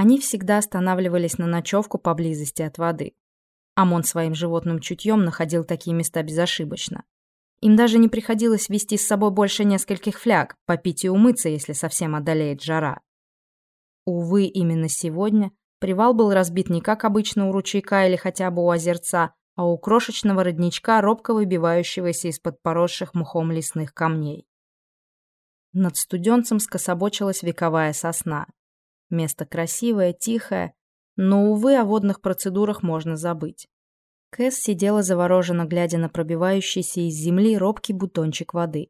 Они всегда останавливались на ночевку поблизости от воды. Амон своим животным чутьем находил такие места безошибочно. Им даже не приходилось вести с собой больше нескольких фляг, попить и умыться, если совсем одолеет жара. Увы, именно сегодня привал был разбит не как обычно у ручейка или хотя бы у озерца, а у крошечного родничка, робко выбивающегося из-под поросших мхом лесных камней. Над студенцем скособочилась вековая сосна. Место красивое, тихое, но, увы, о водных процедурах можно забыть. Кэс сидела завороженно, глядя на пробивающийся из земли робкий бутончик воды.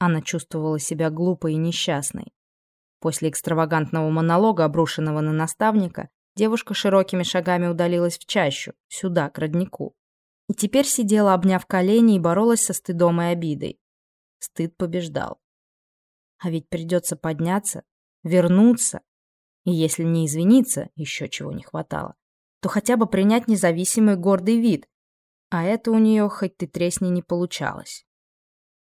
Она чувствовала себя глупой и несчастной. После экстравагантного монолога, обрушенного на наставника, девушка широкими шагами удалилась в чащу, сюда, к роднику. И теперь сидела, обняв колени, и боролась со стыдом и обидой. Стыд побеждал. А ведь придется подняться, вернуться, и если не извиниться, еще чего не хватало, то хотя бы принять независимый гордый вид. А это у нее хоть ты тресни не получалось.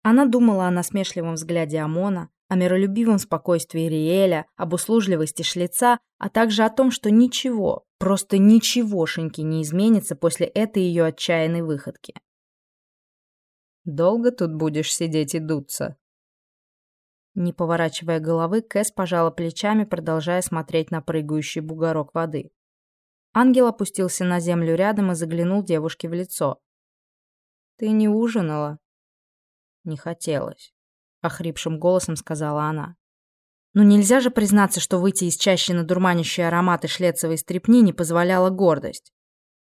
Она думала о насмешливом взгляде Амона, о миролюбивом спокойствии Риэля, об услужливости шлица, а также о том, что ничего, просто ничегошеньки не изменится после этой ее отчаянной выходки. «Долго тут будешь сидеть и дуться?» Не поворачивая головы, Кэс пожала плечами, продолжая смотреть на прыгающий бугорок воды. Ангел опустился на землю рядом и заглянул девушке в лицо. «Ты не ужинала?» «Не хотелось», — охрипшим голосом сказала она. «Ну нельзя же признаться, что выйти из чащи на дурманящие ароматы шлецовой стрепни не позволяла гордость.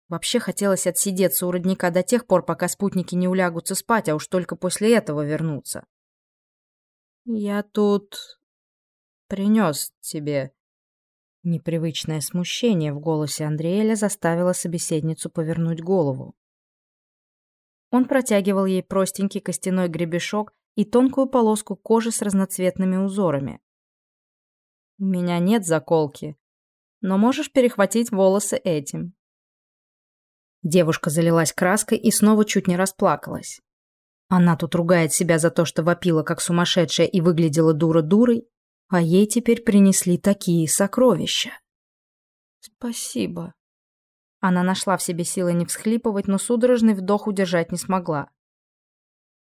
Вообще хотелось отсидеться у родника до тех пор, пока спутники не улягутся спать, а уж только после этого вернуться». «Я тут принес тебе Непривычное смущение в голосе Андреэля заставило собеседницу повернуть голову. Он протягивал ей простенький костяной гребешок и тонкую полоску кожи с разноцветными узорами. «У меня нет заколки, но можешь перехватить волосы этим». Девушка залилась краской и снова чуть не расплакалась. Она тут ругает себя за то, что вопила как сумасшедшая и выглядела дура-дурой, а ей теперь принесли такие сокровища. Спасибо. Она нашла в себе силы не всхлипывать, но судорожный вдох удержать не смогла.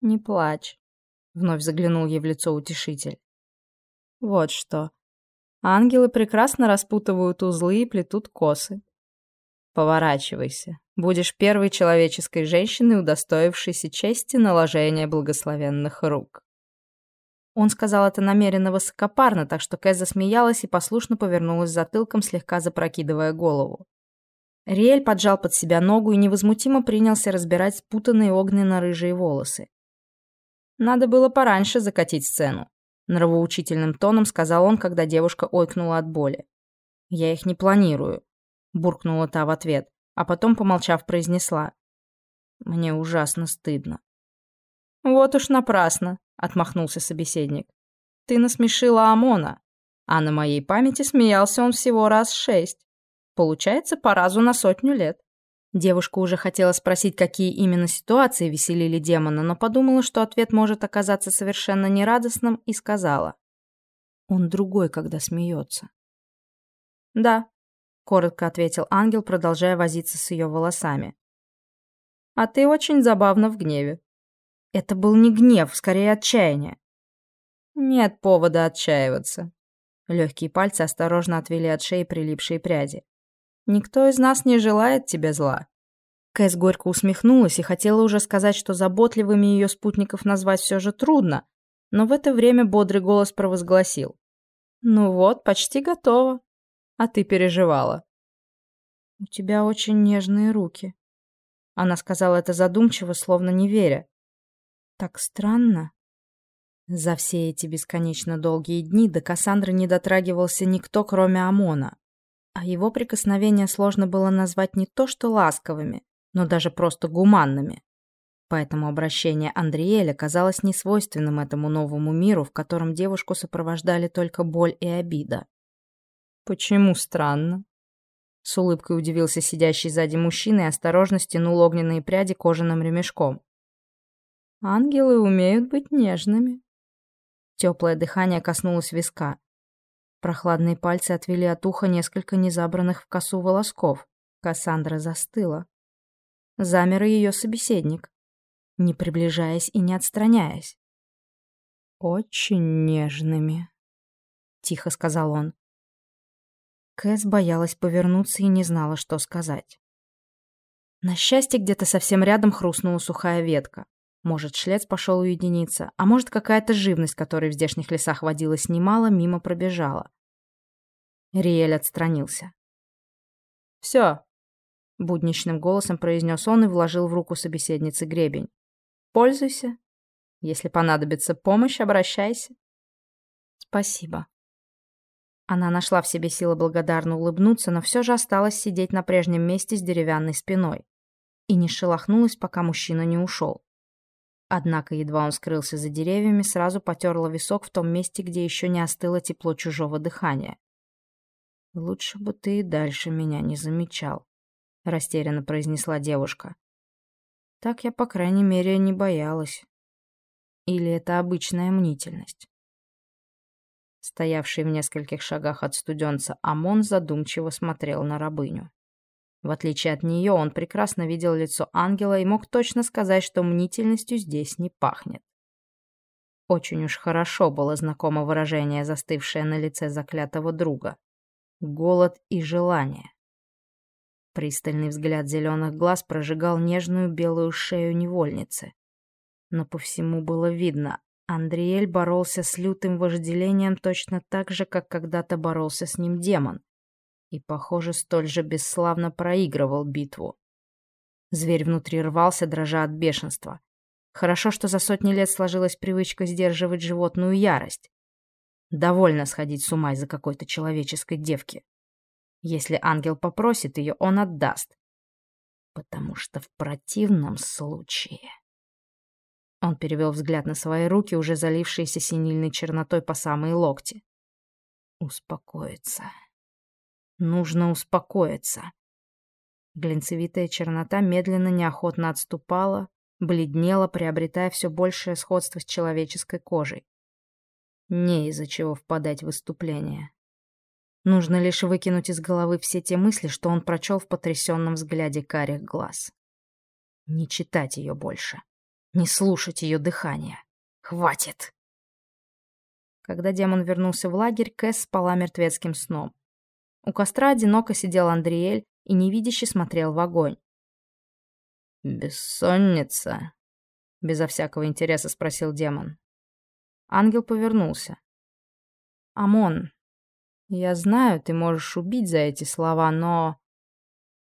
Не плачь, вновь заглянул ей в лицо утешитель. Вот что. Ангелы прекрасно распутывают узлы и плетут косы. Поворачивайся. Будешь первой человеческой женщиной, удостоившейся чести наложения благословенных рук. Он сказал это намеренно высокопарно, так что Кэз засмеялась и послушно повернулась затылком, слегка запрокидывая голову. Риэль поджал под себя ногу и невозмутимо принялся разбирать спутанные огненно-рыжие волосы. «Надо было пораньше закатить сцену», — нравоучительным тоном сказал он, когда девушка ойкнула от боли. «Я их не планирую», — буркнула та в ответ, а потом, помолчав, произнесла. «Мне ужасно стыдно». «Вот уж напрасно», — отмахнулся собеседник. «Ты насмешила Амона, а на моей памяти смеялся он всего раз шесть. Получается, по разу на сотню лет». Девушка уже хотела спросить, какие именно ситуации веселили демона, но подумала, что ответ может оказаться совершенно нерадостным, и сказала. «Он другой, когда смеется». «Да», — коротко ответил ангел, продолжая возиться с ее волосами. «А ты очень забавно в гневе». Это был не гнев, скорее отчаяние. Нет повода отчаиваться. Легкие пальцы осторожно отвели от шеи прилипшие пряди. Никто из нас не желает тебе зла. Кэс горько усмехнулась и хотела уже сказать, что заботливыми ее спутников назвать все же трудно, но в это время бодрый голос провозгласил. «Ну вот, почти готово. А ты переживала». «У тебя очень нежные руки». Она сказала это задумчиво, словно не веря. Так странно. За все эти бесконечно долгие дни до Кассандры не дотрагивался никто, кроме Амона. А его прикосновения сложно было назвать не то что ласковыми, но даже просто гуманными. Поэтому обращение Андриэля казалось несвойственным этому новому миру, в котором девушку сопровождали только боль и обида. «Почему странно?» С улыбкой удивился сидящий сзади мужчина и осторожно стянул огненные пряди кожаным ремешком. Ангелы умеют быть нежными. Теплое дыхание коснулось виска. Прохладные пальцы отвели от уха несколько незабранных в косу волосков. Кассандра застыла. Замер ее собеседник, не приближаясь и не отстраняясь. «Очень нежными», — тихо сказал он. Кэс боялась повернуться и не знала, что сказать. На счастье, где-то совсем рядом хрустнула сухая ветка. Может, шлец пошел уединиться, а может, какая-то живность, которой в здешних лесах водилась немало, мимо пробежала. Риэль отстранился. «Все», — будничным голосом произнес он и вложил в руку собеседницы гребень. «Пользуйся. Если понадобится помощь, обращайся». «Спасибо». Она нашла в себе силы благодарно улыбнуться, но все же осталась сидеть на прежнем месте с деревянной спиной. И не шелохнулась, пока мужчина не ушел. Однако едва он скрылся за деревьями, сразу потерла висок в том месте, где еще не остыло тепло чужого дыхания. «Лучше бы ты и дальше меня не замечал», — растерянно произнесла девушка. «Так я, по крайней мере, не боялась. Или это обычная мнительность?» Стоявший в нескольких шагах от студенца Амон задумчиво смотрел на рабыню. В отличие от нее, он прекрасно видел лицо ангела и мог точно сказать, что мнительностью здесь не пахнет. Очень уж хорошо было знакомо выражение, застывшее на лице заклятого друга. Голод и желание. Пристальный взгляд зеленых глаз прожигал нежную белую шею невольницы. Но по всему было видно, Андриэль боролся с лютым вожделением точно так же, как когда-то боролся с ним демон и, похоже, столь же бесславно проигрывал битву. Зверь внутри рвался, дрожа от бешенства. Хорошо, что за сотни лет сложилась привычка сдерживать животную ярость. Довольно сходить с ума из-за какой-то человеческой девки. Если ангел попросит ее, он отдаст. Потому что в противном случае... Он перевел взгляд на свои руки, уже залившиеся синильной чернотой по самые локти. Успокоиться. Нужно успокоиться. Глинцевитая чернота медленно, неохотно отступала, бледнела, приобретая все большее сходство с человеческой кожей. Не из-за чего впадать в выступление. Нужно лишь выкинуть из головы все те мысли, что он прочел в потрясенном взгляде карих глаз. Не читать ее больше. Не слушать ее дыхание. Хватит! Когда демон вернулся в лагерь, Кэс спала мертвецким сном. У костра одиноко сидел Андриэль и невидяще смотрел в огонь. «Бессонница?» — безо всякого интереса спросил демон. Ангел повернулся. «Амон, я знаю, ты можешь убить за эти слова, но...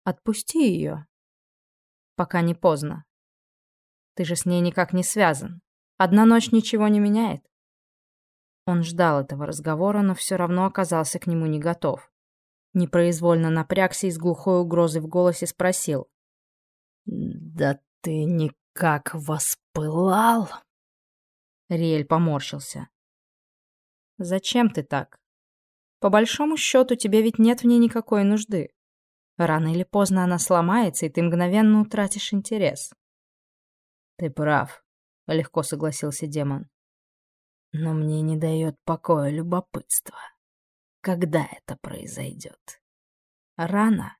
Отпусти ее, пока не поздно. Ты же с ней никак не связан. Одна ночь ничего не меняет». Он ждал этого разговора, но все равно оказался к нему не готов. Непроизвольно напрягся и с глухой угрозой в голосе спросил. «Да ты никак воспылал?» Риэль поморщился. «Зачем ты так? По большому счету, тебе ведь нет в ней никакой нужды. Рано или поздно она сломается, и ты мгновенно утратишь интерес». «Ты прав», — легко согласился демон. «Но мне не дает покоя любопытство» когда это произойдет. Рано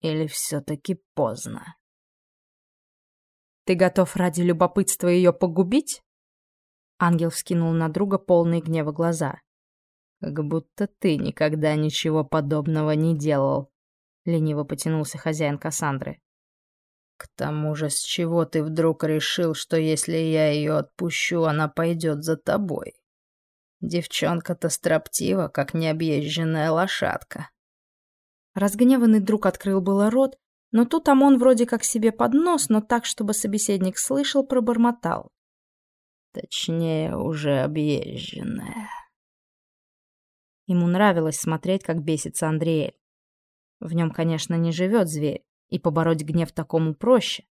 или все-таки поздно? Ты готов ради любопытства ее погубить? Ангел вскинул на друга полные гнева глаза. Как будто ты никогда ничего подобного не делал. Лениво потянулся хозяин Кассандры. К тому же, с чего ты вдруг решил, что если я ее отпущу, она пойдет за тобой? Девчонка-то строптива, как необъезженная лошадка. Разгневанный друг открыл было рот, но тут Амон вроде как себе под нос, но так, чтобы собеседник слышал, пробормотал. Точнее, уже объезженная. Ему нравилось смотреть, как бесится Андреэль. В нем, конечно, не живет зверь, и побороть гнев такому проще.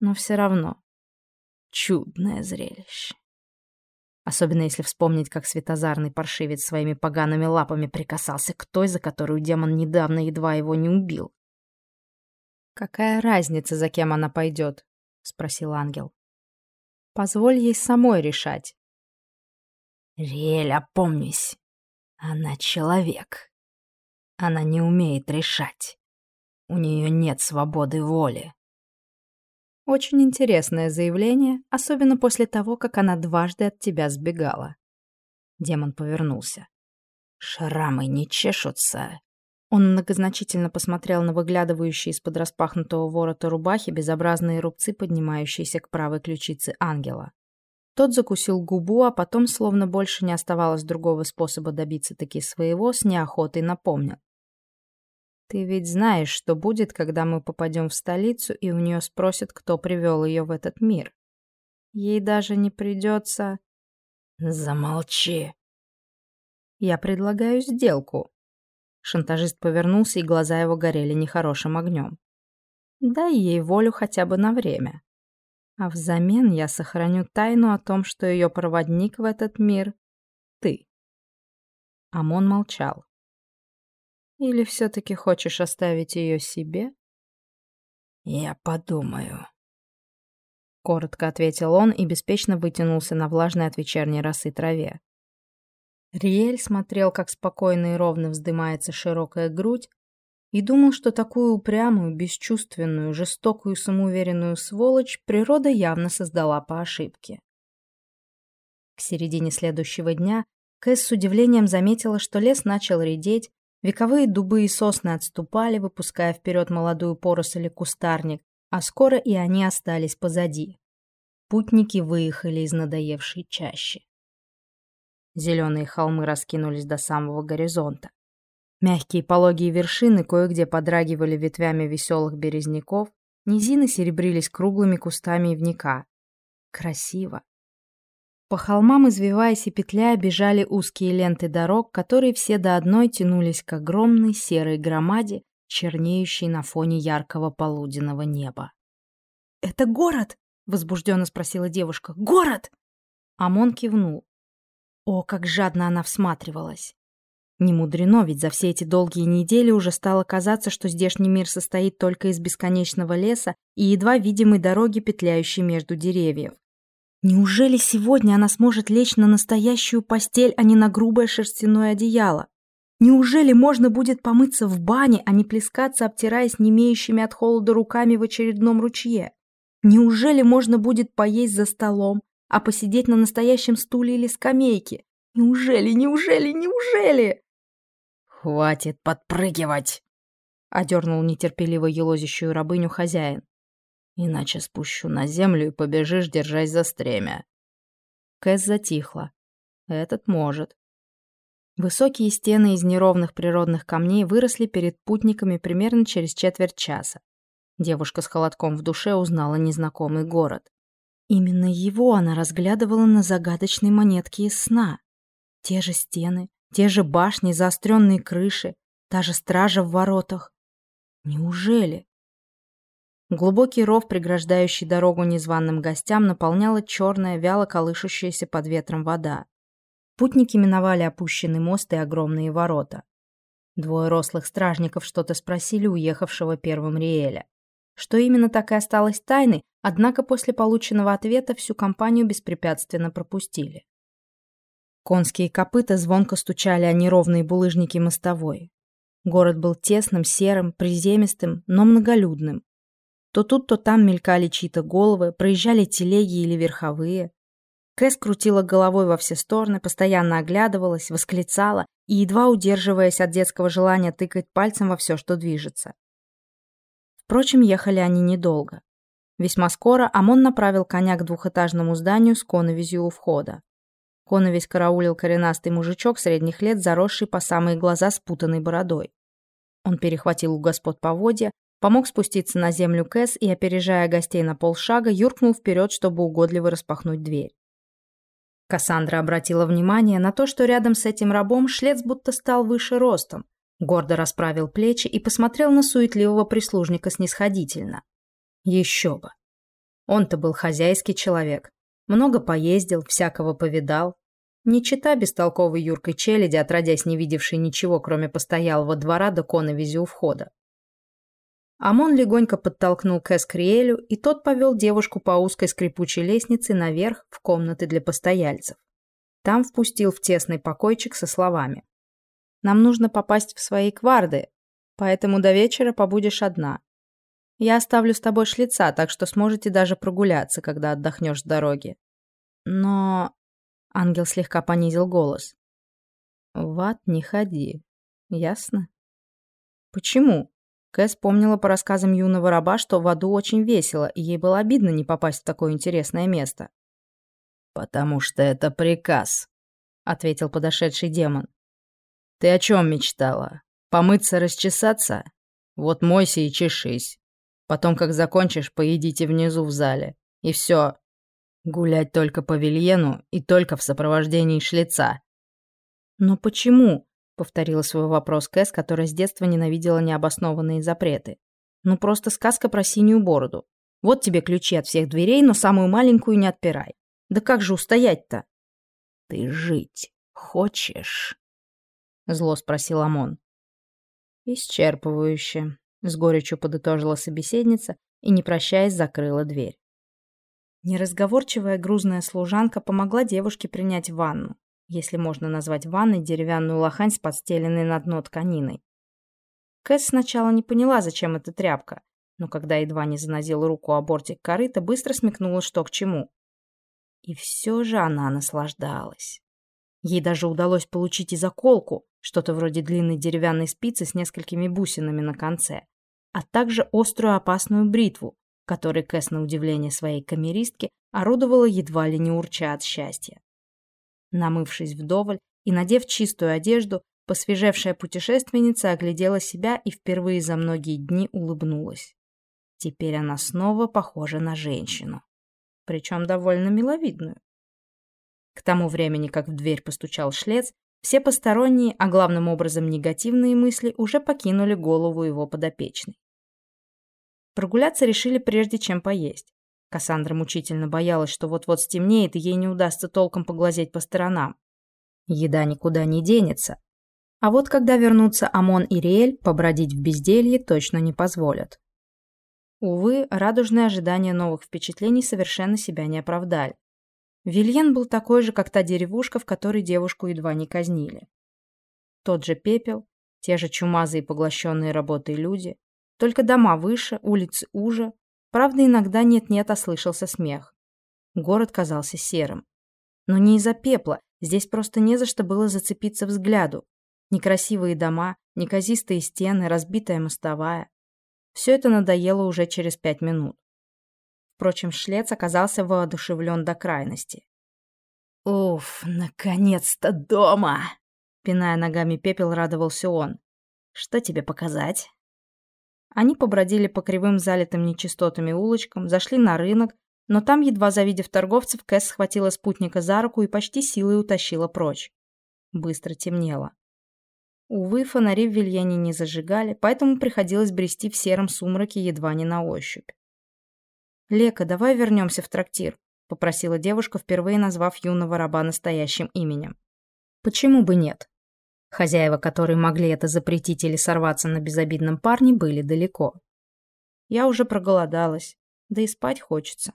Но все равно чудное зрелище. Особенно если вспомнить, как светозарный паршивец своими погаными лапами прикасался к той, за которую демон недавно едва его не убил. «Какая разница, за кем она пойдет?» — спросил ангел. «Позволь ей самой решать». «Риэль, опомнись!» Она человек. Она не умеет решать. У нее нет свободы воли. Очень интересное заявление, особенно после того, как она дважды от тебя сбегала. Демон повернулся. Шрамы не чешутся. Он многозначительно посмотрел на выглядывающие из-под распахнутого ворота рубахи безобразные рубцы, поднимающиеся к правой ключице ангела. Тот закусил губу, а потом, словно больше не оставалось другого способа добиться таки своего, с неохотой напомнил. «Ты ведь знаешь, что будет, когда мы попадем в столицу, и у нее спросят, кто привел ее в этот мир. Ей даже не придется...» «Замолчи!» «Я предлагаю сделку». Шантажист повернулся, и глаза его горели нехорошим огнем. «Дай ей волю хотя бы на время. А взамен я сохраню тайну о том, что ее проводник в этот мир — ты. Амон молчал. Или все-таки хочешь оставить ее себе? Я подумаю. Коротко ответил он и беспечно вытянулся на влажной от вечерней росы траве. Риэль смотрел, как спокойно и ровно вздымается широкая грудь, и думал, что такую упрямую, бесчувственную, жестокую, самоуверенную сволочь природа явно создала по ошибке. К середине следующего дня Кэс с удивлением заметила, что лес начал редеть, вековые дубы и сосны отступали, выпуская вперед молодую поросль и кустарник, а скоро и они остались позади. Путники выехали из надоевшей чащи. Зеленые холмы раскинулись до самого горизонта. Мягкие пологие вершины кое-где подрагивали ветвями веселых березняков, низины серебрились круглыми кустами ивника. Красиво. По холмам, извиваясь и петляя, бежали узкие ленты дорог, которые все до одной тянулись к огромной серой громаде, чернеющей на фоне яркого полуденного неба. «Это город?» — возбужденно спросила девушка. «Город!» Амон кивнул. О, как жадно она всматривалась. Не мудрено, ведь за все эти долгие недели уже стало казаться, что здешний мир состоит только из бесконечного леса и едва видимой дороги, петляющей между деревьев. Неужели сегодня она сможет лечь на настоящую постель, а не на грубое шерстяное одеяло? Неужели можно будет помыться в бане, а не плескаться, обтираясь немеющими от холода руками в очередном ручье? Неужели можно будет поесть за столом, а посидеть на настоящем стуле или скамейке? Неужели, неужели, неужели? «Хватит подпрыгивать!» — одернул нетерпеливо елозящую рабыню хозяин. «Иначе спущу на землю и побежишь, держась за стремя». Кэс затихла. «Этот может». Высокие стены из неровных природных камней выросли перед путниками примерно через четверть часа. Девушка с холодком в душе узнала незнакомый город. Именно его она разглядывала на загадочной монетке из сна. Те же стены, те же башни, заостренные крыши, та же стража в воротах. Неужели? Глубокий ров, преграждающий дорогу незваным гостям, наполняла черная, вяло колышущаяся под ветром вода. Путники миновали опущенный мост и огромные ворота. Двое рослых стражников что-то спросили уехавшего первым Риэля. Что именно так и осталось тайной, однако после полученного ответа всю компанию беспрепятственно пропустили. Конские копыта звонко стучали о неровные булыжники мостовой. Город был тесным, серым, приземистым, но многолюдным. То тут, то там мелькали чьи-то головы, проезжали телеги или верховые. Кэс крутила головой во все стороны, постоянно оглядывалась, восклицала и, едва удерживаясь от детского желания тыкать пальцем во все, что движется. Впрочем, ехали они недолго. Весьма скоро Амон направил коня к двухэтажному зданию с коновизью у входа. Коновесь караулил коренастый мужичок средних лет, заросший по самые глаза спутанной бородой. Он перехватил у господ поводья, помог спуститься на землю Кэс и, опережая гостей на полшага, юркнул вперед, чтобы угодливо распахнуть дверь. Кассандра обратила внимание на то, что рядом с этим рабом шлец будто стал выше ростом, гордо расправил плечи и посмотрел на суетливого прислужника снисходительно. Еще бы. Он-то был хозяйский человек. Много поездил, всякого повидал, не чита бестолковой Юркой челяди, отродясь не видевшей ничего, кроме постоялого двора да коновизи у входа. Амон легонько подтолкнул Кэс к Риэлю, и тот повел девушку по узкой скрипучей лестнице наверх в комнаты для постояльцев. Там впустил в тесный покойчик со словами. Нам нужно попасть в свои кварды, поэтому до вечера побудешь одна. Я оставлю с тобой шлица, так что сможете даже прогуляться, когда отдохнешь с дороги. Но... Ангел слегка понизил голос. В ад не ходи. Ясно? Почему? Кэс помнила по рассказам юного раба, что в аду очень весело, и ей было обидно не попасть в такое интересное место. «Потому что это приказ», — ответил подошедший демон. «Ты о чем мечтала? Помыться, расчесаться? Вот мойся и чешись. Потом, как закончишь, поедите внизу в зале. И все. Гулять только по Вильену и только в сопровождении шлица». «Но почему?» — повторила свой вопрос Кэс, которая с детства ненавидела необоснованные запреты. «Ну просто сказка про синюю бороду. Вот тебе ключи от всех дверей, но самую маленькую не отпирай. Да как же устоять-то?» «Ты жить хочешь?» Зло спросил Амон. «Исчерпывающе», — с горечью подытожила собеседница и, не прощаясь, закрыла дверь. Неразговорчивая грузная служанка помогла девушке принять ванну, если можно назвать ванной деревянную лохань с подстеленной на дно тканиной. Кэс сначала не поняла, зачем эта тряпка, но когда едва не занозила руку о бортик корыта, быстро смекнула, что к чему. И все же она наслаждалась. Ей даже удалось получить и заколку, что-то вроде длинной деревянной спицы с несколькими бусинами на конце, а также острую опасную бритву, которой Кэс на удивление своей камеристки орудовала едва ли не урча от счастья. Намывшись вдоволь и надев чистую одежду, посвежевшая путешественница оглядела себя и впервые за многие дни улыбнулась. Теперь она снова похожа на женщину. Причем довольно миловидную. К тому времени, как в дверь постучал шлец, все посторонние, а главным образом негативные мысли уже покинули голову его подопечной. Прогуляться решили прежде, чем поесть. Кассандра мучительно боялась, что вот-вот стемнеет, и ей не удастся толком поглазеть по сторонам. Еда никуда не денется. А вот когда вернутся Амон и Риэль, побродить в безделье точно не позволят. Увы, радужные ожидания новых впечатлений совершенно себя не оправдали. Вильен был такой же, как та деревушка, в которой девушку едва не казнили. Тот же пепел, те же чумазые поглощенные работой люди, только дома выше, улицы уже, правда, иногда нет-нет, а слышался смех. Город казался серым. Но не из-за пепла, здесь просто не за что было зацепиться взгляду. Некрасивые дома, неказистые стены, разбитая мостовая. Все это надоело уже через пять минут. Впрочем, шлец оказался воодушевлен до крайности. «Уф, наконец-то дома!» Пиная ногами пепел, радовался он. «Что тебе показать?» Они побродили по кривым залитым нечистотами улочкам, зашли на рынок, но там, едва завидев торговцев, Кэс схватила спутника за руку и почти силой утащила прочь. Быстро темнело. Увы, фонари в Вильяне не зажигали, поэтому приходилось брести в сером сумраке едва не на ощупь. «Лека, давай вернемся в трактир», — попросила девушка, впервые назвав юного раба настоящим именем. «Почему бы нет?» Хозяева, которые могли это запретить или сорваться на безобидном парне, были далеко. Я уже проголодалась, да и спать хочется.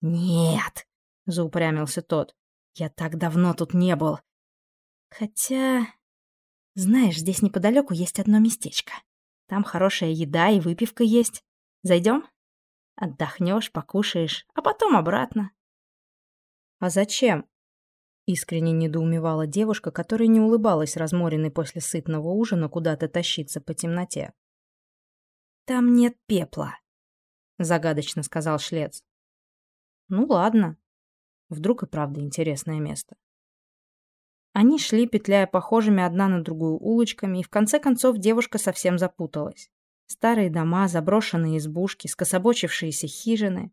«Нет», — заупрямился тот, — «я так давно тут не был. Хотя, знаешь, здесь неподалеку есть одно местечко. Там хорошая еда и выпивка есть. Зайдем?» Отдохнешь, покушаешь, а потом обратно. А зачем? Искренне недоумевала девушка, которая не улыбалась разморенной после сытного ужина куда-то тащиться по темноте. «Там нет пепла», — загадочно сказал Шлец. «Ну ладно. Вдруг и правда интересное место». Они шли, петляя похожими одна на другую улочками, и в конце концов девушка совсем запуталась. Старые дома, заброшенные избушки, скособочившиеся хижины.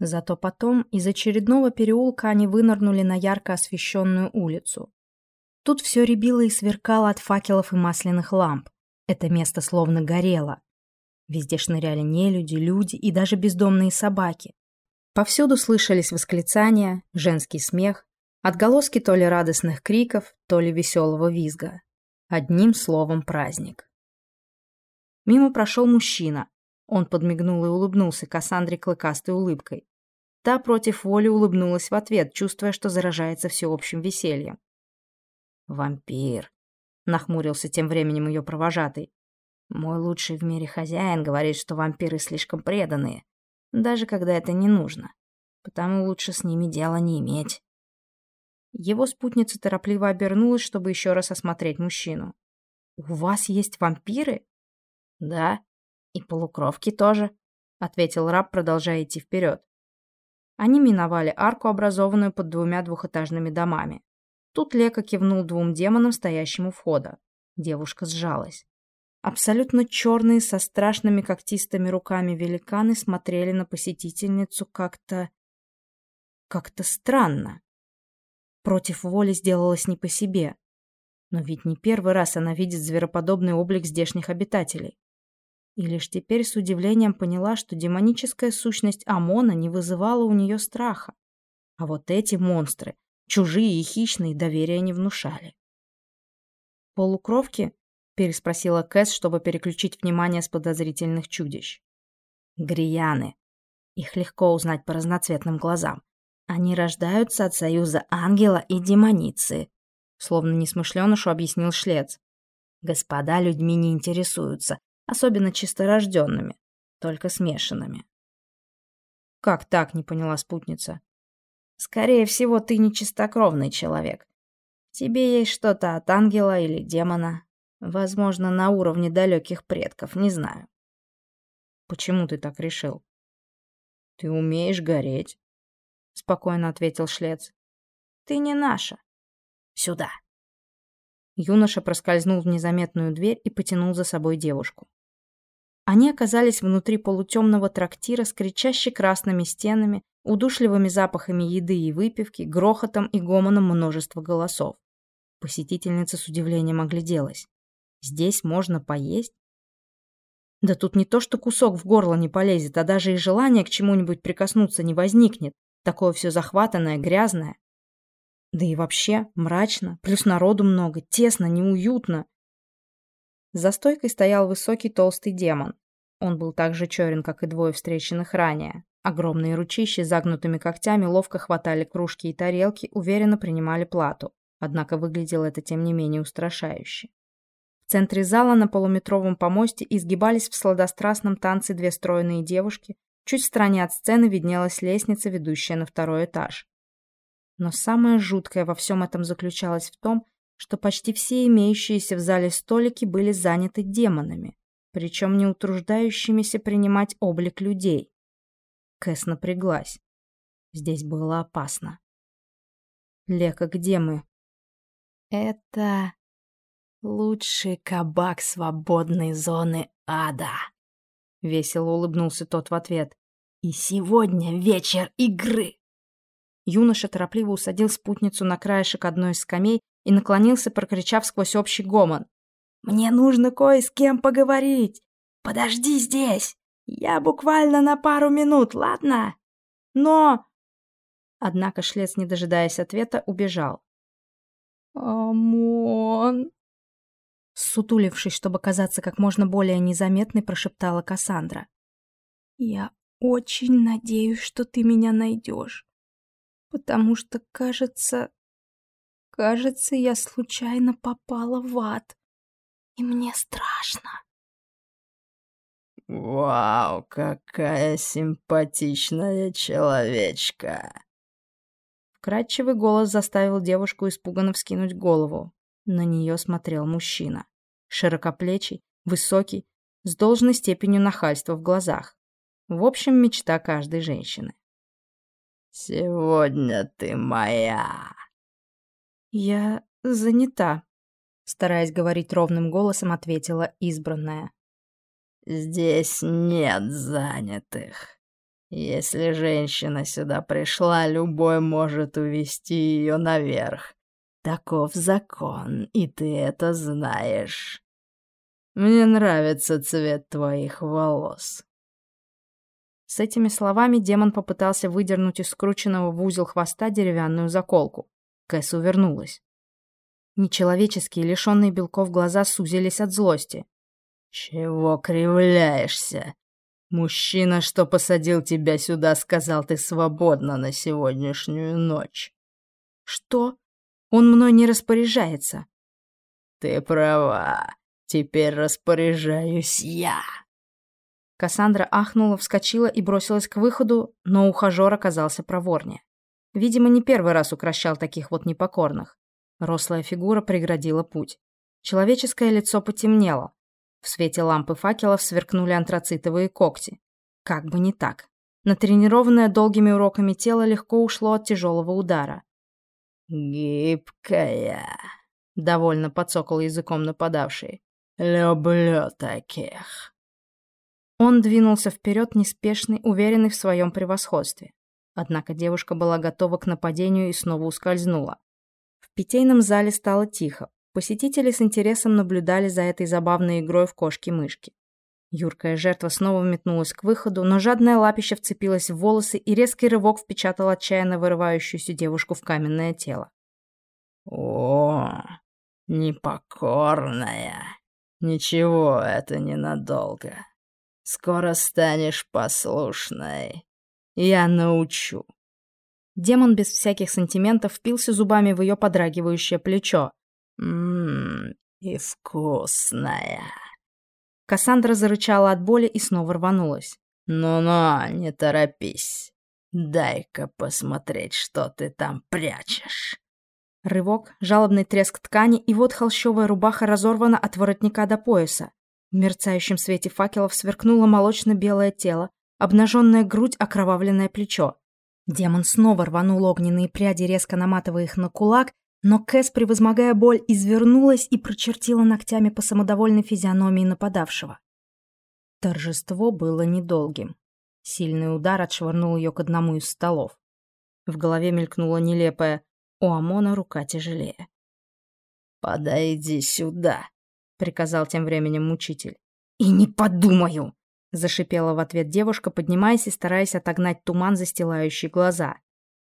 Зато потом из очередного переулка они вынырнули на ярко освещенную улицу. Тут все рябило и сверкало от факелов и масляных ламп. Это место словно горело. Везде шныряли нелюди, люди и даже бездомные собаки. Повсюду слышались восклицания, женский смех, отголоски то ли радостных криков, то ли веселого визга. Одним словом, праздник. Мимо прошел мужчина. Он подмигнул и улыбнулся Кассандре клыкастой улыбкой. Та против воли улыбнулась в ответ, чувствуя, что заражается всеобщим весельем. «Вампир», — нахмурился тем временем ее провожатый. Мой лучший в мире хозяин говорит, что вампиры слишком преданные, даже когда это не нужно. Потому лучше с ними дела не иметь. Его спутница торопливо обернулась, чтобы еще раз осмотреть мужчину. «У вас есть вампиры?» «Да, и полукровки тоже», — ответил раб, продолжая идти вперед. Они миновали арку, образованную под двумя двухэтажными домами. Тут Лека кивнул двум демонам, стоящим у входа. Девушка сжалась. Абсолютно черные, со страшными когтистыми руками великаны смотрели на посетительницу как-то... как-то странно. Против воли сделалось не по себе. Но ведь не первый раз она видит звероподобный облик здешних обитателей. И лишь теперь с удивлением поняла, что демоническая сущность Амона не вызывала у нее страха. А вот эти монстры, чужие и хищные, доверия не внушали. «Полукровки?» – переспросила Кэс, чтобы переключить внимание с подозрительных чудищ. «Грияны. Их легко узнать по разноцветным глазам. Они рождаются от союза ангела и демоницы», словно несмышленышу объяснил Шлец. «Господа людьми не интересуются, особенно чисторожденными, только смешанными». «Как так?» — не поняла спутница. «Скорее всего, ты не чистокровный человек. Тебе есть что-то от ангела или демона. Возможно, на уровне далеких предков, не знаю». «Почему ты так решил?» «Ты умеешь гореть», спокойно ответил Шлец. Ты не наша. Сюда. Юноша проскользнул в незаметную дверь и потянул за собой девушку. Они оказались внутри полутемного трактира с кричаще красными стенами, удушливыми запахами еды и выпивки, грохотом и гомоном множества голосов. Посетительница с удивлением огляделась. Здесь можно поесть? Да тут не то, что кусок в горло не полезет, а даже и желание к чему-нибудь прикоснуться не возникнет. Такое все захватанное, грязное. Да и вообще мрачно, плюс народу много, тесно, неуютно. За стойкой стоял высокий толстый демон. Он был так же черен, как и двое встреченных ранее. Огромные ручищи с загнутыми когтями ловко хватали кружки и тарелки, уверенно принимали плату. Однако выглядело это тем не менее устрашающе. В центре зала на полуметровом помосте изгибались в сладострастном танце две стройные девушки, Чуть в стороне от сцены виднелась лестница, ведущая на второй этаж. Но самое жуткое во всем этом заключалось в том, что почти все имеющиеся в зале столики были заняты демонами, причем не утруждающимися принимать облик людей. Кэс напряглась. Здесь было опасно. Лека, где мы? Это лучший кабак свободной зоны ада. Весело улыбнулся тот в ответ. «И сегодня вечер игры!» Юноша торопливо усадил спутницу на краешек одной из скамей и наклонился, прокричав сквозь общий гомон. «Мне нужно кое с кем поговорить! Подожди здесь! Я буквально на пару минут, ладно? Но...» Однако Шлец, не дожидаясь ответа, убежал. «Амон!» Сутулившись, чтобы казаться как можно более незаметной, прошептала Кассандра. «Я очень надеюсь, что ты меня найдешь, потому что, кажется... Кажется, я случайно попала в ад, и мне страшно». «Вау, какая симпатичная человечка!» Вкрадчивый голос заставил девушку испуганно вскинуть голову. На нее смотрел мужчина. Широкоплечий, высокий, с должной степенью нахальства в глазах. В общем, мечта каждой женщины. «Сегодня ты моя!» «Я занята», — стараясь говорить ровным голосом, ответила избранная. «Здесь нет занятых. Если женщина сюда пришла, любой может увести ее наверх. Таков закон, и ты это знаешь. Мне нравится цвет твоих волос. С этими словами демон попытался выдернуть из скрученного в узел хвоста деревянную заколку. Кэс увернулась. Нечеловеческие, лишенные белков глаза сузились от злости. «Чего кривляешься? Мужчина, что посадил тебя сюда, сказал, ты свободна на сегодняшнюю ночь». «Что?» Он мной не распоряжается. Ты права. Теперь распоряжаюсь я. Кассандра ахнула, вскочила и бросилась к выходу, но ухажер оказался проворнее. Видимо, не первый раз укращал таких вот непокорных. Рослая фигура преградила путь. Человеческое лицо потемнело. В свете лампы факелов сверкнули антрацитовые когти. Как бы не так. Натренированное долгими уроками тело легко ушло от тяжелого удара. «Гибкая», — довольно подсокал языком нападавший. «Люблю таких». Он двинулся вперед, неспешный, уверенный в своем превосходстве. Однако девушка была готова к нападению и снова ускользнула. В питейном зале стало тихо. Посетители с интересом наблюдали за этой забавной игрой в кошки-мышки. Юркая жертва снова метнулась к выходу, но жадная лапища вцепилась в волосы и резкий рывок впечатал отчаянно вырывающуюся девушку в каменное тело. «О, непокорная! Ничего, это ненадолго. Скоро станешь послушной. Я научу». Демон без всяких сантиментов впился зубами в ее подрагивающее плечо. «Ммм, и вкусная». Кассандра зарычала от боли и снова рванулась. «Ну-ну, не торопись. Дай-ка посмотреть, что ты там прячешь». Рывок, жалобный треск ткани, и вот холщовая рубаха разорвана от воротника до пояса. В мерцающем свете факелов сверкнуло молочно-белое тело, обнаженная грудь, окровавленное плечо. Демон снова рванул огненные пряди, резко наматывая их на кулак, но Кэс, превозмогая боль, извернулась и прочертила ногтями по самодовольной физиономии нападавшего. Торжество было недолгим. Сильный удар отшвырнул ее к одному из столов. В голове мелькнула нелепая «У Амона рука тяжелее». «Подойди сюда», — приказал тем временем мучитель. «И не подумаю!» — зашипела в ответ девушка, поднимаясь и стараясь отогнать туман, застилающий глаза.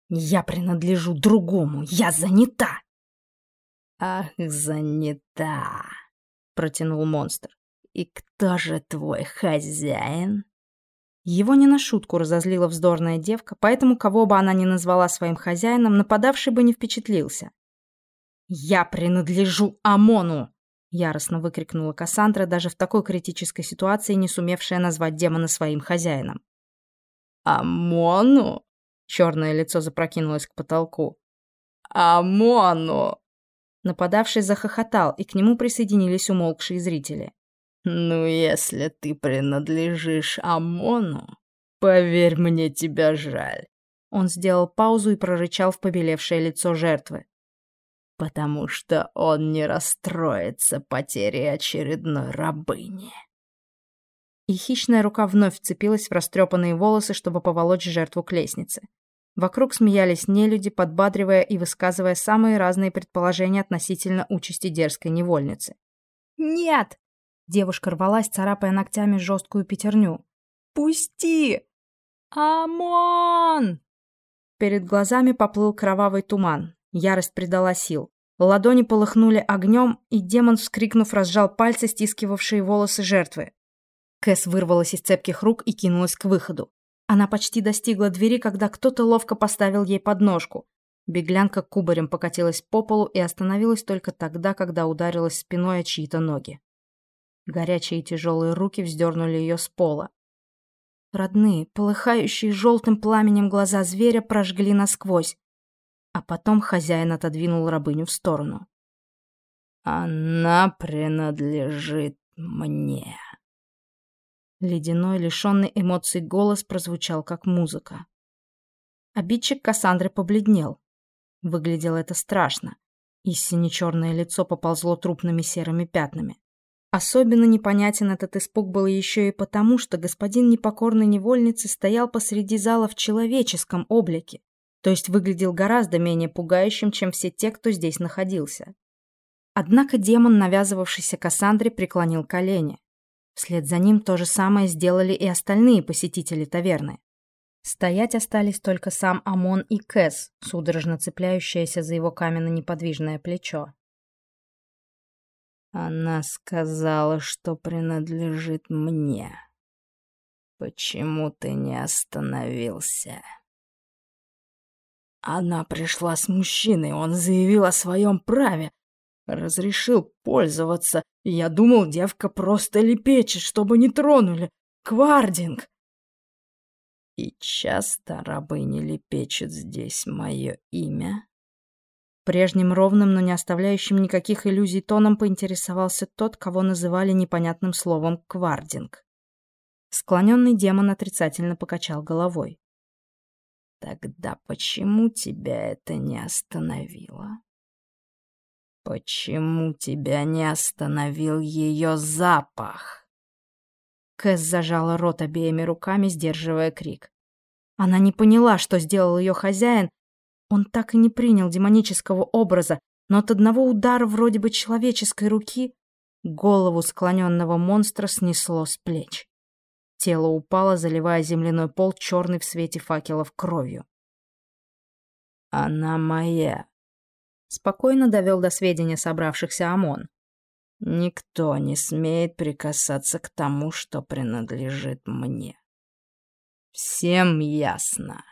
Я принадлежу другому, я занята. Ах, занята, протянул монстр. И кто же твой хозяин? Его не на шутку разозлила вздорная девка, поэтому кого бы она ни назвала своим хозяином, нападавший бы не впечатлился. «Я принадлежу Амону!» — яростно выкрикнула Кассандра, даже в такой критической ситуации не сумевшая назвать демона своим хозяином. «Амону?» Черное лицо запрокинулось к потолку. «Амону!» Нападавший захохотал, и к нему присоединились умолкшие зрители. «Ну, если ты принадлежишь Амону, поверь мне, тебя жаль». Он сделал паузу и прорычал в побелевшее лицо жертвы. «Потому что он не расстроится потерей очередной рабыни» и хищная рука вновь вцепилась в растрепанные волосы, чтобы поволочь жертву к лестнице. Вокруг смеялись нелюди, подбадривая и высказывая самые разные предположения относительно участи дерзкой невольницы. «Нет!» Девушка рвалась, царапая ногтями жесткую пятерню. «Пусти! Амон!» Перед глазами поплыл кровавый туман. Ярость придала сил. Ладони полыхнули огнем, и демон, вскрикнув, разжал пальцы, стискивавшие волосы жертвы. Кэс вырвалась из цепких рук и кинулась к выходу. Она почти достигла двери, когда кто-то ловко поставил ей подножку. Беглянка кубарем покатилась по полу и остановилась только тогда, когда ударилась спиной о чьи-то ноги. Горячие и тяжелые руки вздернули ее с пола. Родные, полыхающие желтым пламенем глаза зверя прожгли насквозь. А потом хозяин отодвинул рабыню в сторону. «Она принадлежит мне». Ледяной, лишенный эмоций голос прозвучал как музыка. Обидчик Кассандры побледнел. Выглядело это страшно. Истине черное лицо поползло трупными серыми пятнами. Особенно непонятен этот испуг был еще и потому, что господин непокорной невольницы стоял посреди зала в человеческом облике, то есть выглядел гораздо менее пугающим, чем все те, кто здесь находился. Однако демон, навязывавшийся Кассандре, преклонил колени. Вслед за ним то же самое сделали и остальные посетители таверны. Стоять остались только сам Амон и Кэс, судорожно цепляющаяся за его каменно-неподвижное плечо. Она сказала, что принадлежит мне. Почему ты не остановился? Она пришла с мужчиной, он заявил о своем праве. Разрешил пользоваться. Я думал, девка просто лепечет, чтобы не тронули. Квардинг. И часто рабыни лепечет здесь мое имя. Прежним ровным, но не оставляющим никаких иллюзий тоном поинтересовался тот, кого называли непонятным словом «квардинг». Склоненный демон отрицательно покачал головой. «Тогда почему тебя это не остановило?» «Почему тебя не остановил ее запах?» Кэс зажала рот обеими руками, сдерживая крик. Она не поняла, что сделал ее хозяин. Он так и не принял демонического образа, но от одного удара вроде бы человеческой руки голову склоненного монстра снесло с плеч. Тело упало, заливая земляной пол черный в свете факелов кровью. «Она моя», — спокойно довел до сведения собравшихся ОМОН. Никто не смеет прикасаться к тому, что принадлежит мне. Всем ясно.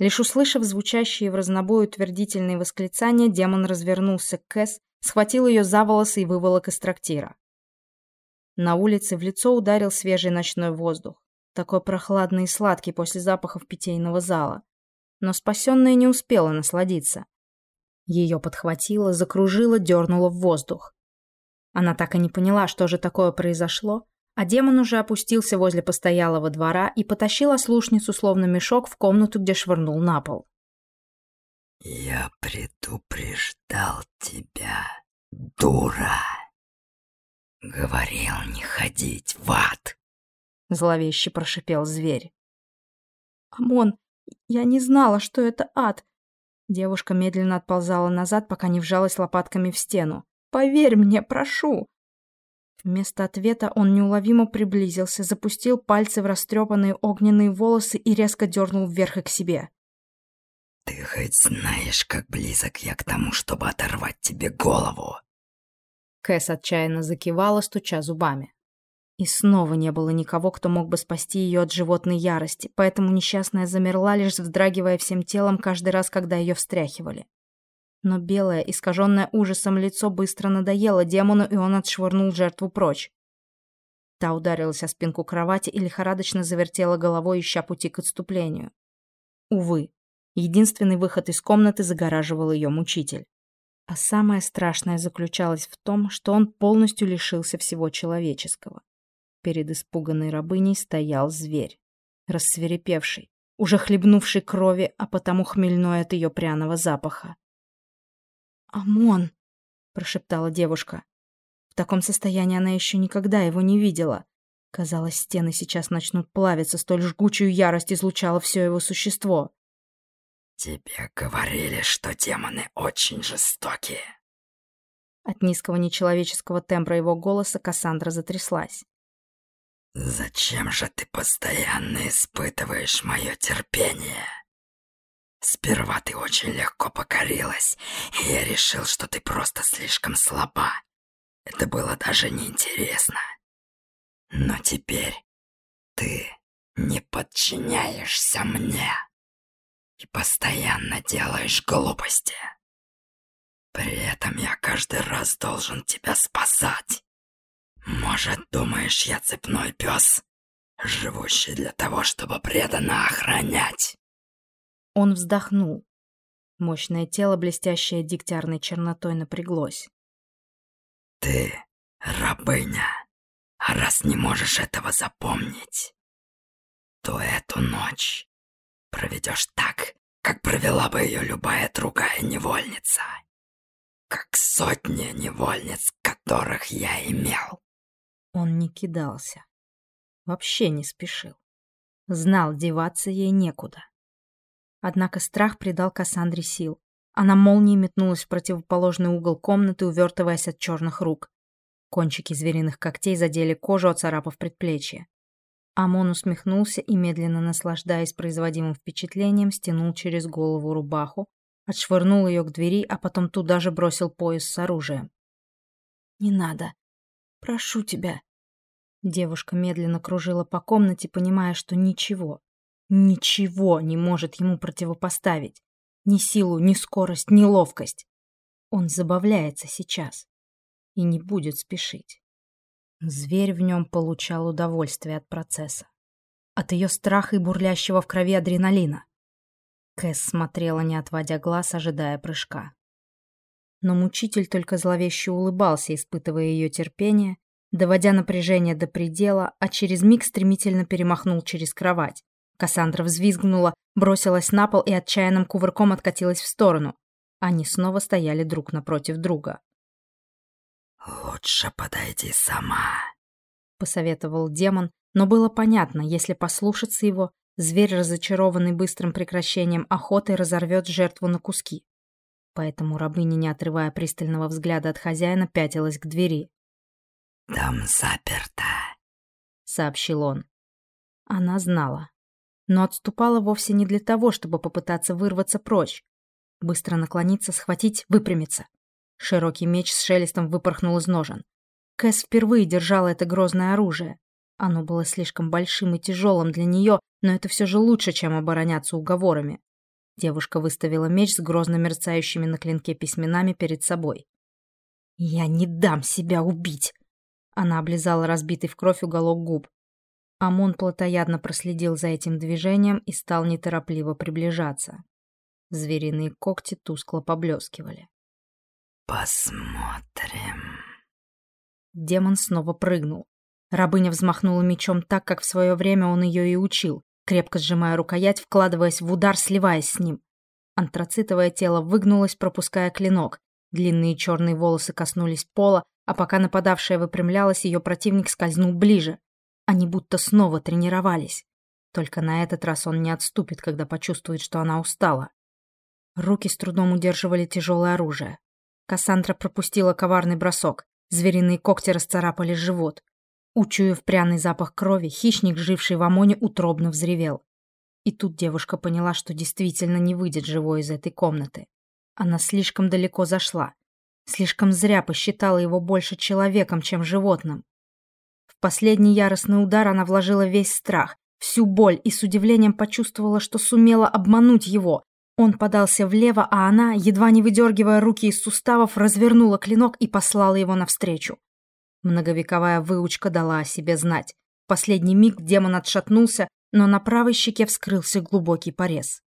Лишь услышав звучащие в разнобой утвердительные восклицания, демон развернулся к Кэс, схватил ее за волосы и выволок из трактира. На улице в лицо ударил свежий ночной воздух, такой прохладный и сладкий после запахов питейного зала. Но спасенная не успела насладиться. Ее подхватило, закружило, дернуло в воздух. Она так и не поняла, что же такое произошло, а демон уже опустился возле постоялого двора и потащил ослушницу, словно мешок, в комнату, где швырнул на пол. «Я предупреждал тебя, дура! Говорил не ходить в ад!» Зловеще прошипел зверь. «Амон, я не знала, что это ад!» Девушка медленно отползала назад, пока не вжалась лопатками в стену. Поверь мне, прошу!» Вместо ответа он неуловимо приблизился, запустил пальцы в растрепанные огненные волосы и резко дернул вверх и к себе. «Ты хоть знаешь, как близок я к тому, чтобы оторвать тебе голову?» Кэс отчаянно закивала, стуча зубами. И снова не было никого, кто мог бы спасти ее от животной ярости, поэтому несчастная замерла, лишь вздрагивая всем телом каждый раз, когда ее встряхивали. Но белое, искаженное ужасом лицо быстро надоело демону, и он отшвырнул жертву прочь. Та ударилась о спинку кровати и лихорадочно завертела головой, ища пути к отступлению. Увы, единственный выход из комнаты загораживал ее мучитель. А самое страшное заключалось в том, что он полностью лишился всего человеческого. Перед испуганной рабыней стоял зверь, рассверепевший, уже хлебнувший крови, а потому хмельной от ее пряного запаха. «Амон!» — прошептала девушка. В таком состоянии она еще никогда его не видела. Казалось, стены сейчас начнут плавиться, столь жгучую ярость излучало все его существо. «Тебе говорили, что демоны очень жестокие». От низкого нечеловеческого тембра его голоса Кассандра затряслась. «Зачем же ты постоянно испытываешь мое терпение?» Сперва ты очень легко покорилась, и я решил, что ты просто слишком слаба. Это было даже неинтересно. Но теперь ты не подчиняешься мне и постоянно делаешь глупости. При этом я каждый раз должен тебя спасать. Может, думаешь, я цепной пес, живущий для того, чтобы преданно охранять? Он вздохнул. Мощное тело, блестящее дегтярной чернотой, напряглось. «Ты рабыня, а раз не можешь этого запомнить, то эту ночь проведешь так, как провела бы ее любая другая невольница. Как сотни невольниц, которых я имел». Он не кидался. Вообще не спешил. Знал, деваться ей некуда. Однако страх придал Кассандре сил. Она молнией метнулась в противоположный угол комнаты, увертываясь от черных рук. Кончики звериных когтей задели кожу, оцарапав предплечье. Амон усмехнулся и, медленно наслаждаясь производимым впечатлением, стянул через голову рубаху, отшвырнул ее к двери, а потом туда же бросил пояс с оружием. «Не надо. Прошу тебя». Девушка медленно кружила по комнате, понимая, что ничего, Ничего не может ему противопоставить. Ни силу, ни скорость, ни ловкость. Он забавляется сейчас и не будет спешить. Зверь в нем получал удовольствие от процесса. От ее страха и бурлящего в крови адреналина. Кэс смотрела, не отводя глаз, ожидая прыжка. Но мучитель только зловеще улыбался, испытывая ее терпение, доводя напряжение до предела, а через миг стремительно перемахнул через кровать. Кассандра взвизгнула, бросилась на пол и отчаянным кувырком откатилась в сторону. Они снова стояли друг напротив друга. «Лучше подойди сама», — посоветовал демон, но было понятно, если послушаться его, зверь, разочарованный быстрым прекращением охоты, разорвет жертву на куски. Поэтому рабыня, не отрывая пристального взгляда от хозяина, пятилась к двери. «Дом заперто», — сообщил он. Она знала. Но отступала вовсе не для того, чтобы попытаться вырваться прочь. Быстро наклониться, схватить, выпрямиться. Широкий меч с шелестом выпорхнул из ножен. Кэс впервые держала это грозное оружие. Оно было слишком большим и тяжелым для нее, но это все же лучше, чем обороняться уговорами. Девушка выставила меч с грозно мерцающими на клинке письменами перед собой. «Я не дам себя убить!» Она облизала разбитый в кровь уголок губ. Амон плотоядно проследил за этим движением и стал неторопливо приближаться. Звериные когти тускло поблескивали. «Посмотрим». Демон снова прыгнул. Рабыня взмахнула мечом так, как в свое время он ее и учил, крепко сжимая рукоять, вкладываясь в удар, сливаясь с ним. Антрацитовое тело выгнулось, пропуская клинок. Длинные черные волосы коснулись пола, а пока нападавшая выпрямлялась, ее противник скользнул ближе. Они будто снова тренировались. Только на этот раз он не отступит, когда почувствует, что она устала. Руки с трудом удерживали тяжелое оружие. Кассандра пропустила коварный бросок. Звериные когти расцарапали живот. Учуяв пряный запах крови, хищник, живший в ОМОНе, утробно взревел. И тут девушка поняла, что действительно не выйдет живой из этой комнаты. Она слишком далеко зашла. Слишком зря посчитала его больше человеком, чем животным. В последний яростный удар она вложила весь страх, всю боль и с удивлением почувствовала, что сумела обмануть его, он подался влево, а она, едва не выдергивая руки из суставов, развернула клинок и послала его навстречу. Многовековая выучка дала о себе знать. В последний миг демон отшатнулся, но на правой щеке вскрылся глубокий порез.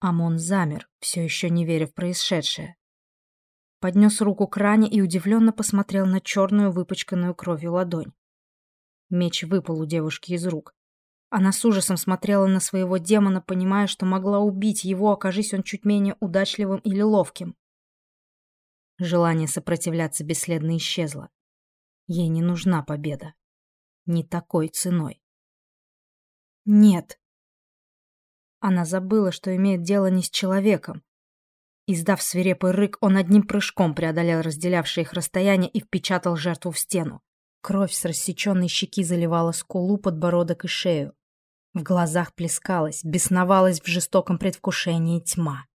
Амон замер, все еще не веря в происшедшее. Поднес руку к ране и удивленно посмотрел на черную выпачканную кровью ладонь. Меч выпал у девушки из рук. Она с ужасом смотрела на своего демона, понимая, что могла убить его, окажись он чуть менее удачливым или ловким. Желание сопротивляться бесследно исчезло. Ей не нужна победа. Не такой ценой. Нет. Она забыла, что имеет дело не с человеком. Издав свирепый рык, он одним прыжком преодолел разделявшее их расстояние и впечатал жертву в стену. Кровь с рассеченной щеки заливала скулу, подбородок и шею. В глазах плескалась, бесновалась в жестоком предвкушении тьма.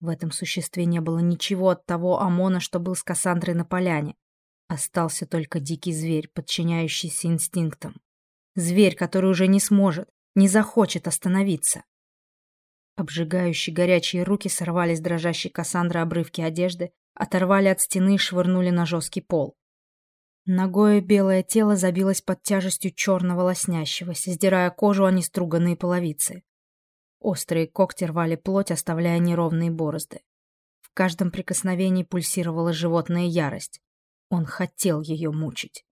В этом существе не было ничего от того Амона, что был с Кассандрой на поляне. Остался только дикий зверь, подчиняющийся инстинктам. Зверь, который уже не сможет, не захочет остановиться. Обжигающие горячие руки сорвали с дрожащей Кассандры обрывки одежды, оторвали от стены и швырнули на жесткий пол. Ногое белое тело забилось под тяжестью черного лоснящегося, сдирая кожу о неструганные половицы. Острые когти рвали плоть, оставляя неровные борозды. В каждом прикосновении пульсировала животная ярость. Он хотел ее мучить.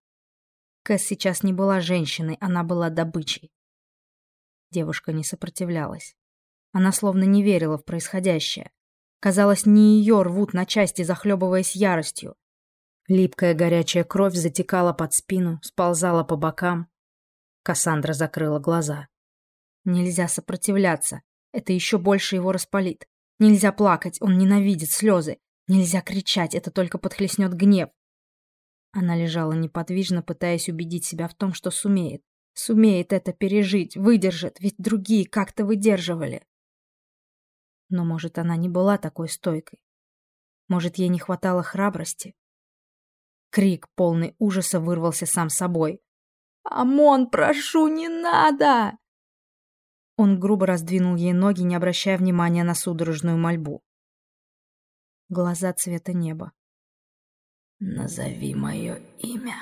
Кэс сейчас не была женщиной, она была добычей. Девушка не сопротивлялась. Она словно не верила в происходящее. Казалось, не ее рвут на части, захлебываясь яростью, Липкая горячая кровь затекала под спину, сползала по бокам. Кассандра закрыла глаза. Нельзя сопротивляться. Это еще больше его распалит. Нельзя плакать, он ненавидит слезы. Нельзя кричать, это только подхлестнет гнев. Она лежала неподвижно, пытаясь убедить себя в том, что сумеет. Сумеет это пережить, выдержит, ведь другие как-то выдерживали. Но, может, она не была такой стойкой. Может, ей не хватало храбрости. Крик, полный ужаса, вырвался сам собой. «Амон, прошу, не надо!» Он грубо раздвинул ей ноги, не обращая внимания на судорожную мольбу. глаза цвета неба. «Назови мое имя».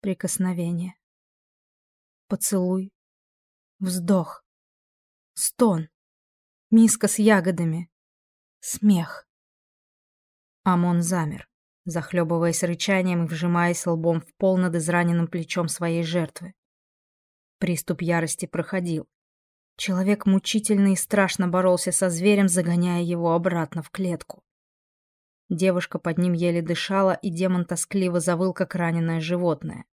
Прикосновение. Поцелуй. Вздох. Стон. Миска с ягодами. Смех. Амон замер, захлебываясь рычанием и вжимаясь лбом в пол над израненным плечом своей жертвы. Приступ ярости проходил. Человек мучительно и страшно боролся со зверем, загоняя его обратно в клетку. Девушка под ним еле дышала, и демон тоскливо завыл, как раненое животное.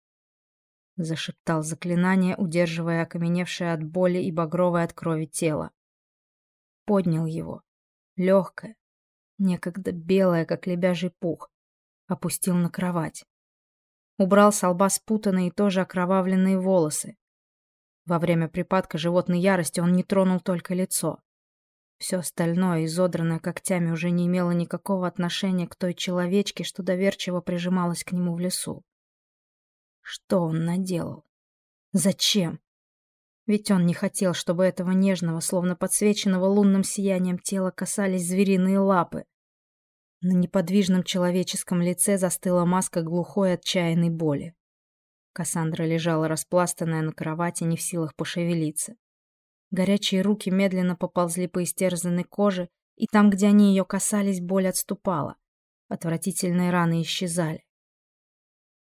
Зашептал заклинание, удерживая окаменевшее от боли и багровое от крови тело. Поднял его. Легкое, некогда белое, как лебяжий пух. Опустил на кровать. Убрал с лба спутанные и тоже окровавленные волосы. Во время припадка животной ярости он не тронул только лицо. Все остальное, изодранное когтями, уже не имело никакого отношения к той человечке, что доверчиво прижималась к нему в лесу. Что он наделал? Зачем? Ведь он не хотел, чтобы этого нежного, словно подсвеченного лунным сиянием тела касались звериные лапы. На неподвижном человеческом лице застыла маска глухой отчаянной боли. Кассандра лежала распластанная на кровати, не в силах пошевелиться. Горячие руки медленно поползли по истерзанной коже, и там, где они ее касались, боль отступала. Отвратительные раны исчезали.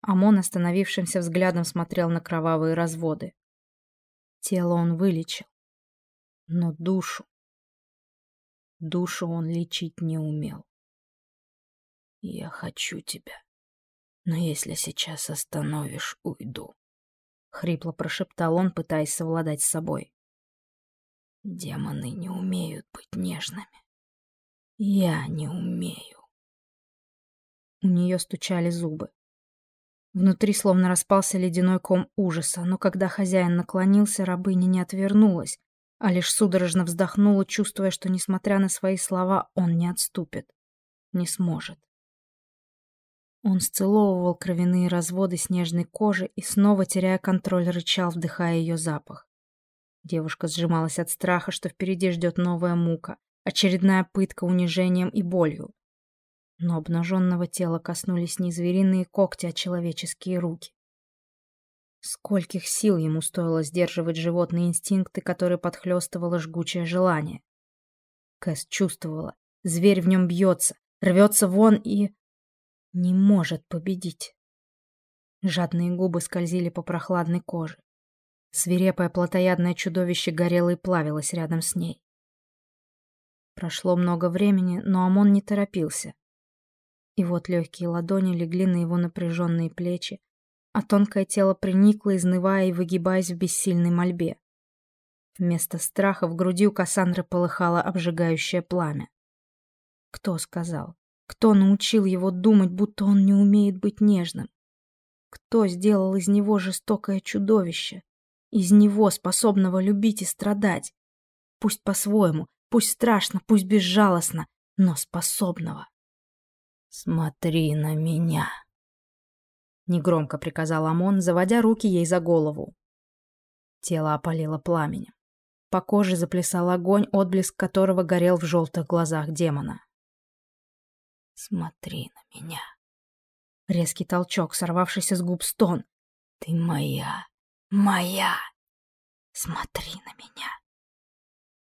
Амон остановившимся взглядом смотрел на кровавые разводы. Тело он вылечил, но душу... Душу он лечить не умел. «Я хочу тебя», но если сейчас остановишь, уйду. Хрипло прошептал он, пытаясь совладать с собой. Демоны не умеют быть нежными. Я не умею. У нее стучали зубы. Внутри словно распался ледяной ком ужаса, но когда хозяин наклонился, рабыня не отвернулась, а лишь судорожно вздохнула, чувствуя, что, несмотря на свои слова, он не отступит. Не сможет. Он сцеловывал кровяные разводы снежной кожи и, снова теряя контроль, рычал, вдыхая ее запах. Девушка сжималась от страха, что впереди ждет новая мука, очередная пытка унижением и болью. Но обнаженного тела коснулись не звериные когти, а человеческие руки. Скольких сил ему стоило сдерживать животные инстинкты, которые подхлестывало жгучее желание. Кэс чувствовала, зверь в нем бьется, рвется вон и не может победить. Жадные губы скользили по прохладной коже. Свирепое плотоядное чудовище горело и плавилось рядом с ней. Прошло много времени, но Амон не торопился. И вот легкие ладони легли на его напряженные плечи, а тонкое тело приникло, изнывая и выгибаясь в бессильной мольбе. Вместо страха в груди у Кассандры полыхало обжигающее пламя. Кто сказал? Кто научил его думать, будто он не умеет быть нежным? Кто сделал из него жестокое чудовище? Из него, способного любить и страдать? Пусть по-своему, пусть страшно, пусть безжалостно, но способного. «Смотри на меня!» Негромко приказал Амон, заводя руки ей за голову. Тело опалило пламенем. По коже заплясал огонь, отблеск которого горел в желтых глазах демона. Смотри на меня. Резкий толчок, сорвавшийся с губ стон. Ты моя, моя. Смотри на меня.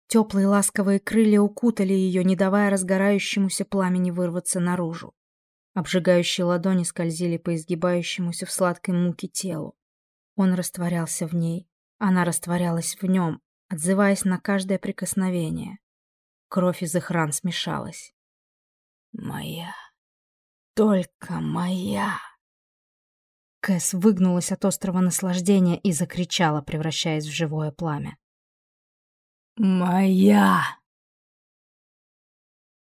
Теплые ласковые крылья укутали ее, не давая разгорающемуся пламени вырваться наружу. Обжигающие ладони скользили по изгибающемуся в сладкой муке телу. Он растворялся в ней, она растворялась в нем, отзываясь на каждое прикосновение. Кровь из их ран смешалась. Моя. Только моя. Кэс выгнулась от острого наслаждения и закричала, превращаясь в живое пламя. «Моя!»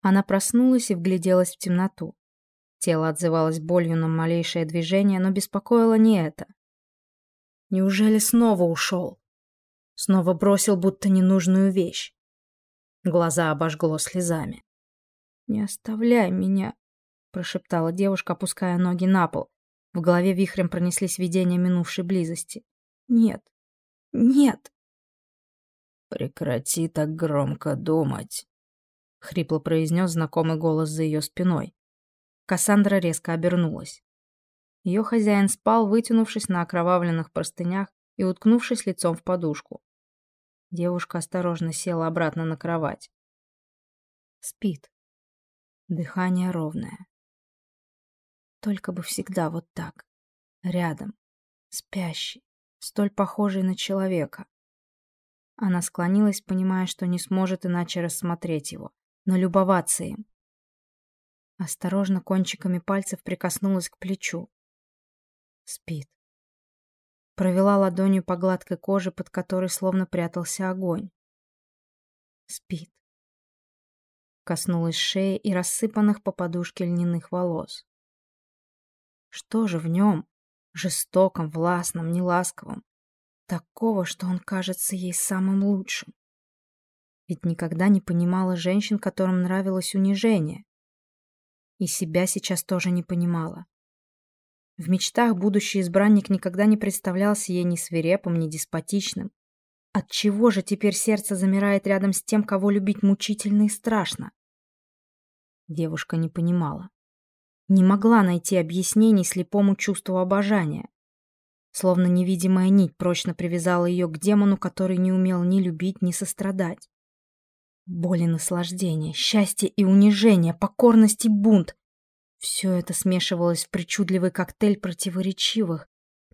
Она проснулась и вгляделась в темноту. Тело отзывалось болью на малейшее движение, но беспокоило не это. Неужели снова ушел? Снова бросил будто ненужную вещь. Глаза обожгло слезами. «Не оставляй меня», — прошептала девушка, опуская ноги на пол. В голове вихрем пронеслись видения минувшей близости. «Нет, нет». «Прекрати так громко думать», хрипло произнес знакомый голос за ее спиной. Кассандра резко обернулась. Ее хозяин спал, вытянувшись на окровавленных простынях и уткнувшись лицом в подушку. Девушка осторожно села обратно на кровать. Спит. Дыхание ровное. Только бы всегда вот так. Рядом. Спящий. Столь похожий на человека. Она склонилась, понимая, что не сможет иначе рассмотреть его, но любоваться им. Осторожно кончиками пальцев прикоснулась к плечу. Спит. Провела ладонью по гладкой коже, под которой словно прятался огонь. Спит. Коснулась шеи и рассыпанных по подушке льняных волос. Что же в нем, жестоком, властном, неласковом, такого, что он кажется ей самым лучшим? Ведь никогда не понимала женщин, которым нравилось унижение. И себя сейчас тоже не понимала. В мечтах будущий избранник никогда не представлялся ей ни свирепым, ни деспотичным. Отчего же теперь сердце замирает рядом с тем, кого любить мучительно и страшно? Девушка не понимала. Не могла найти объяснений слепому чувству обожания. Словно невидимая нить прочно привязала ее к демону, который не умел ни любить, ни сострадать. Боль и наслаждение, счастье и унижение, покорность и бунт все это смешивалось в причудливый коктейль противоречивых,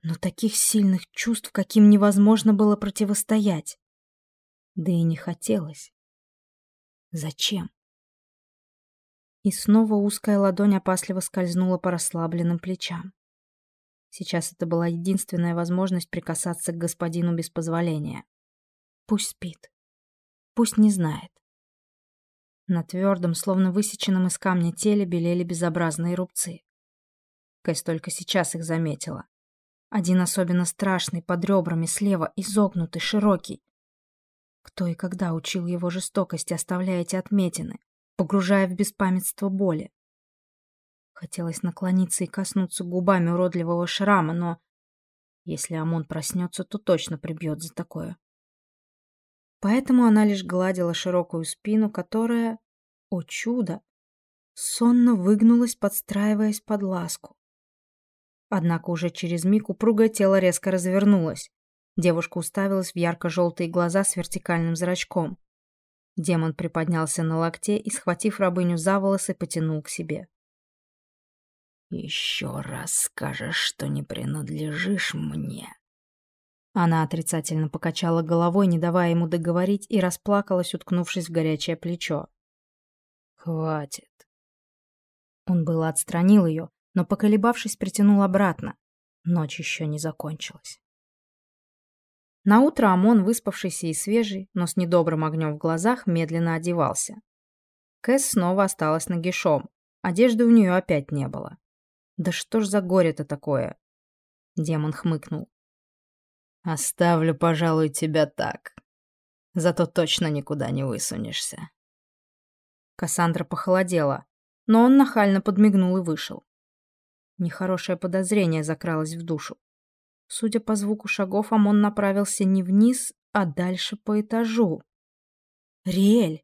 но таких сильных чувств, каким невозможно было противостоять. Да и не хотелось. Зачем? И снова узкая ладонь опасливо скользнула по расслабленным плечам. Сейчас это была единственная возможность прикасаться к господину без позволения. Пусть спит. Пусть не знает. На твердом, словно высеченном из камня теле белели безобразные рубцы. Кэс только сейчас их заметила. Один особенно страшный, под ребрами, слева, изогнутый, широкий. Кто и когда учил его жестокости, оставляя эти отметины, погружая в беспамятство боли? Хотелось наклониться и коснуться губами уродливого шрама, но если Амон проснется, то точно прибьет за такое. Поэтому она лишь гладила широкую спину, которая, о чудо, сонно выгнулась, подстраиваясь под ласку. Однако уже через миг упругое тело резко развернулось. Девушка уставилась в ярко-желтые глаза с вертикальным зрачком. Демон приподнялся на локте и, схватив рабыню за волосы, потянул к себе. «Еще раз скажешь, что не принадлежишь мне», она отрицательно покачала головой, не давая ему договорить, и расплакалась, уткнувшись в горячее плечо. «Хватит». Он было отстранил ее, но, поколебавшись, притянул обратно. Ночь еще не закончилась. Наутро Амон, выспавшийся и свежий, но с недобрым огнем в глазах, медленно одевался. Кэс снова осталась нагишом. Одежды у нее опять не было. «Да что ж за горе-то такое?» Демон хмыкнул. Оставлю, пожалуй, тебя так. Зато точно никуда не высунешься. Кассандра похолодела, но он нахально подмигнул и вышел. Нехорошее подозрение закралось в душу. Судя по звуку шагов, Амон направился не вниз, а дальше по этажу. Риэль!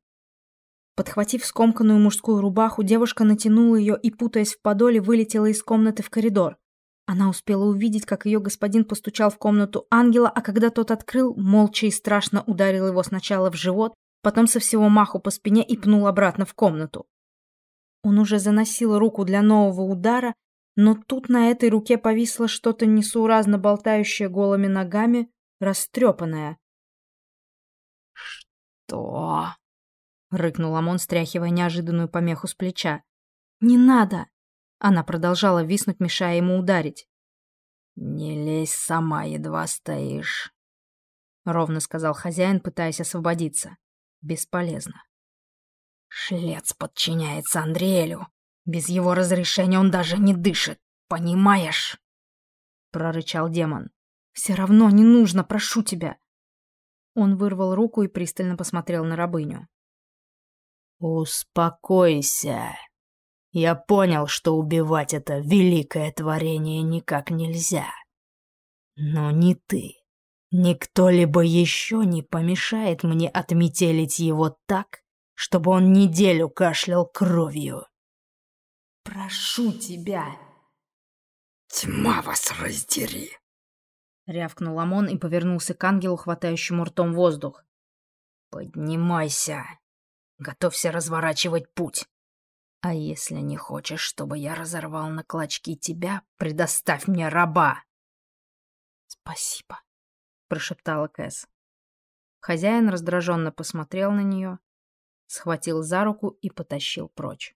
Подхватив скомканную мужскую рубаху, девушка натянула ее и, путаясь в подоле, вылетела из комнаты в коридор. Она успела увидеть, как ее господин постучал в комнату ангела, а когда тот открыл, молча и страшно ударил его сначала в живот, потом со всего маху по спине и пнул обратно в комнату. Он уже заносил руку для нового удара, но тут на этой руке повисло что-то несуразно болтающее голыми ногами, растрепанное. «Что?» — рыкнул Амон, стряхивая неожиданную помеху с плеча. «Не надо!» Она продолжала виснуть, мешая ему ударить. «Не лезь сама, едва стоишь», — ровно сказал хозяин, пытаясь освободиться. «Бесполезно». «Шлец подчиняется Андреэлю. Без его разрешения он даже не дышит, понимаешь?» — прорычал демон. «Все равно не нужно, прошу тебя». Он вырвал руку и пристально посмотрел на рабыню. «Успокойся», я понял, что убивать это великое творение никак нельзя. Но не ты. Никто либо еще не помешает мне отметелить его так, чтобы он неделю кашлял кровью. «Прошу тебя!» «Тьма вас раздери!» Рявкнул Амон и повернулся к ангелу, хватающему ртом воздух. «Поднимайся! Готовься разворачивать путь! А если не хочешь, чтобы я разорвал на клочки тебя, предоставь мне раба!» «Спасибо», — прошептала Кэс. Хозяин раздраженно посмотрел на нее, схватил за руку и потащил прочь.